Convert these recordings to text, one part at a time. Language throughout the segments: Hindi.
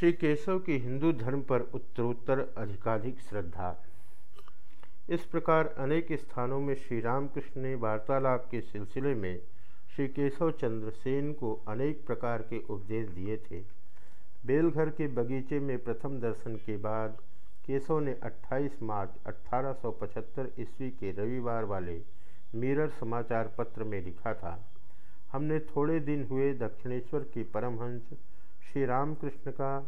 श्री केशव की हिंदू धर्म पर उत्तरोत्तर अधिकाधिक श्रद्धा। इस प्रकार अनेक स्थानों में श्री रामकृष्ण ने वार्तालाप के सिलसिले में श्री केशव चंद्र सेन को अनेक प्रकार के उपदेश दिए थे। बेलघर के बगीचे में प्रथम दर्शन के बाद केशव ने 28 मार्च 1875 ईस्वी के रविवार वाले मिरर समाचार पत्र में लिखा था, हमने थोड़े दिन हुए दक्षिणेश्वर के परमहंस श्री रामकृष्ण का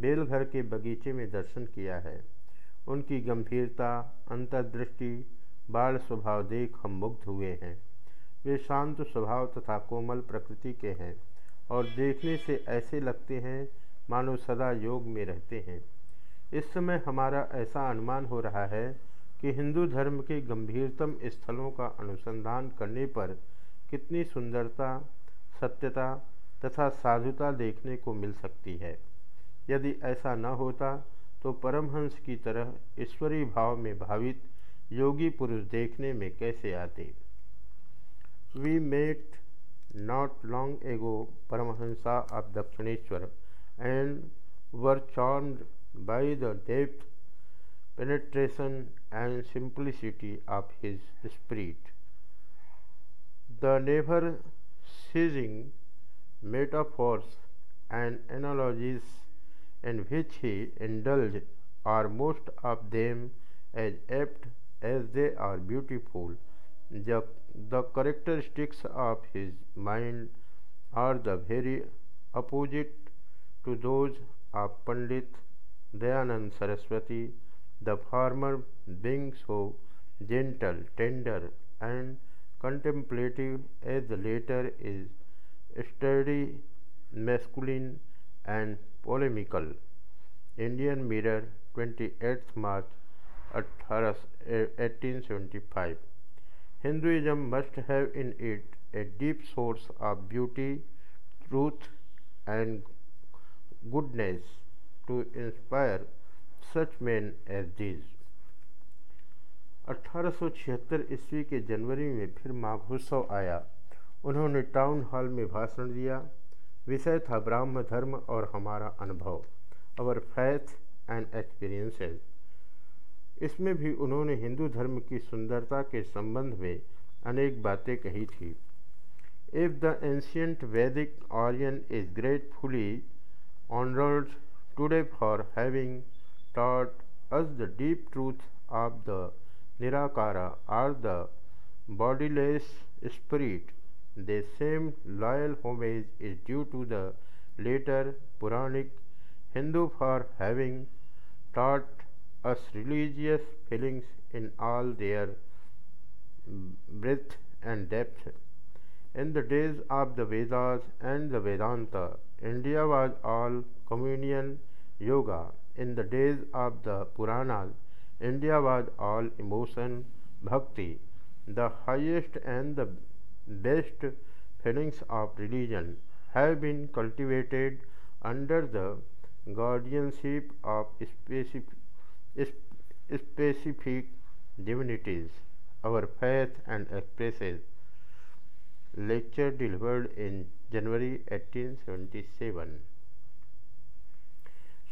बेलघर के बगीचे में दर्शन किया है। उनकी गंभीरता, अंतर्दृष्टि, बाल स्वभाव देख हम मुग्ध हुए हैं। वे शांत स्वभाव तथा कोमल प्रकृति के हैं और देखने से ऐसे लगते हैं मानो सदा योग में रहते हैं। इस समय हमारा ऐसा अनुमान हो रहा है कि हिंदू धर्म के गंभीरतम स्थलों का अनुसंधान करने पर कितनी सुंदरता, सत्यता तथा साधुता देखने को मिल सकती है यदि ऐसा न होता तो परमहंस की तरह ईश्वरीय भाव में भावित योगी पुरुष देखने में कैसे आते we met not long ago Paramahamsa of Dakshineswar and were charmed by the depth penetration, and simplicity of his spirit. The never ceasing metaphors and analogies in which he indulged are most of them as apt as they are beautiful. The, the characteristics of his mind are the very opposite to those of Pandit Dayanand Saraswati the former being so gentle, tender, and contemplative as the latter is study masculine and polemical Indian Mirror 28 March अट्ठारह Hinduism must have in it a deep source of beauty truth and goodness to inspire such man as सौ छिहत्तर ईस्वी के जनवरी में फिर माघोत्सव आया। उन्होंने टाउन हॉल में भाषण दिया विषय था ब्राह्म धर्म और हमारा अनुभव अवर फैथ एंड एक्सपीरियंसेस इसमें भी उन्होंने हिंदू धर्म की सुंदरता के संबंध में अनेक बातें कही थी if the ancient Vedic Aryan is gratefully honoured today for having taught us the deep truth of the Nirakara or the bodiless spirit. The same loyal homage is due to the later Puranic Hindu for having taught us religious feelings in all their breadth and depth. In the days of the Vedas and the Vedanta, India was all communion yoga in the days of the Puranas, India was all emotion, bhakti, the highest and the best feelings of religion have been cultivated under the guardianship of specific divinities our faith and express lecture delivered in January 1877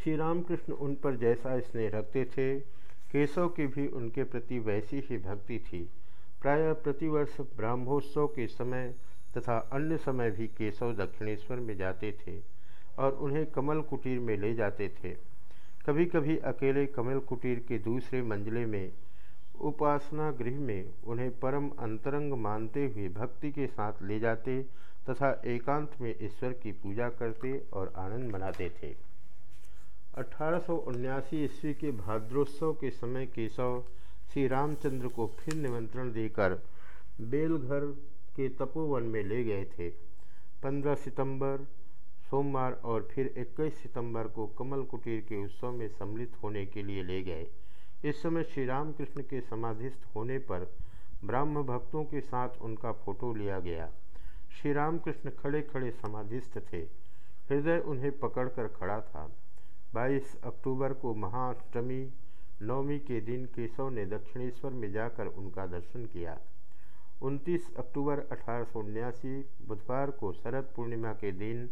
Shri Ramakrishna उन पर जैसा स्नेह रखते थे, केशव की भी उनके प्रति वैसी ही भक्ति थी। प्रायः प्रतिवर्ष ब्रह्मोत्सव के समय तथा अन्य समय भी केशव दक्षिणेश्वर में जाते थे और उन्हें कमल कुटीर में ले जाते थे। कभी कभी अकेले कमल कुटीर के दूसरे मंजिले में, उपासना गृह में उन्हें परम अंतरंग मानते हुए भक्ति के साथ ले जाते तथा एकांत में ईश्वर की पूजा करते और आनंद मनाते थे। अठारह ईस्वी के भाद्रोत्सव के समय केशव श्री रामचंद्र को फिर निमंत्रण देकर बेलघर के तपोवन में ले गए थे। 15 सितंबर, सोमवार और फिर 21 सितंबर को कमल कुटीर के उत्सव में सम्मिलित होने के लिए ले गए। इस समय श्री रामकृष्ण के समाधिस्थ होने पर ब्राह्म भक्तों के साथ उनका फ़ोटो लिया गया। श्री रामकृष्ण खड़े खड़े समाधिस्थ थे। हृदय उन्हें पकड़कर खड़ा था। 22 अक्टूबर को महाअष्टमी नवमी के दिन केशव ने दक्षिणेश्वर में जाकर उनका दर्शन किया। 29 अक्टूबर अठारह बुधवार को शरद पूर्णिमा के दिन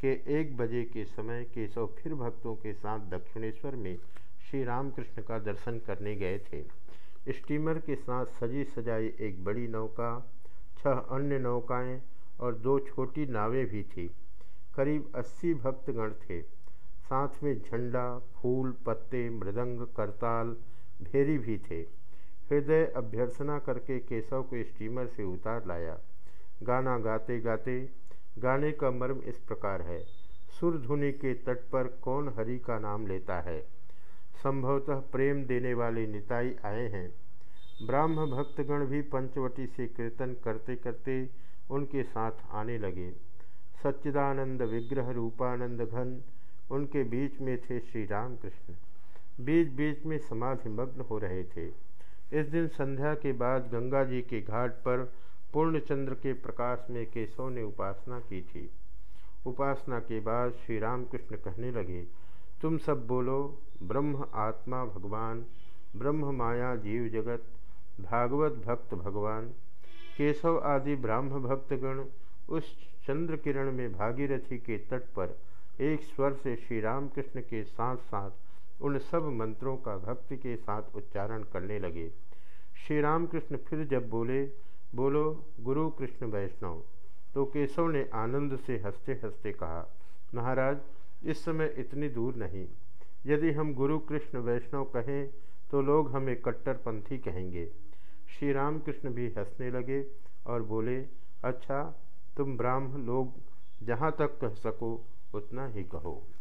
के एक बजे के समय केशव फिर भक्तों के साथ दक्षिणेश्वर में श्री रामकृष्ण का दर्शन करने गए थे। स्टीमर के साथ सजी सजाई एक बड़ी नौका, छह अन्य नौकाएँ और दो छोटी नावें भी थी। करीब अस्सी भक्तगण थे। साथ में झंडा, फूल, पत्ते, मृदंग, करताल, भेरी भी थे। हृदय अभ्यर्थना करके केशव को स्टीमर से उतार लाया। गाना गाते गाते गाने का मर्म इस प्रकार है। सुर धुनि के तट पर कौन हरि का नाम लेता है? संभवतः प्रेम देने वाले निताई आए हैं। ब्राह्म भक्तगण भी पंचवटी से कीर्तन करते करते उनके साथ आने लगे। सच्चिदानंद विग्रह रूपानंद घन उनके बीच में थे श्री राम कृष्ण बीच बीच में समाधि मग्न हो रहे थे। इस दिन संध्या के बाद गंगा जी के घाट पर पूर्णचंद्र के प्रकाश में केशव ने उपासना की थी। उपासना के बाद श्री रामकृष्ण कहने लगे, तुम सब बोलो, ब्रह्म आत्मा भगवान, ब्रह्म माया जीव जगत, भागवत भक्त भगवान, केशव आदि ब्राह्म भक्तगण उस चंद्र किरण में भागीरथी के तट पर एक स्वर से श्री रामकृष्ण के साथ साथ उन सब मंत्रों का भक्ति के साथ उच्चारण करने लगे। श्री रामकृष्ण फिर जब बोले, बोलो, गुरु कृष्ण वैष्णव। तो केशव ने आनंद से हँसते हँसते कहा, महाराज, इस समय इतनी दूर नहीं। यदि हम गुरु कृष्ण वैष्णव कहें तो लोग हमें कट्टरपंथी कहेंगे। श्री राम कृष्ण भी हंसने लगे और बोले अच्छा तुम ब्राह्म लोग जहाँ तक कह सको उतना ही कहो।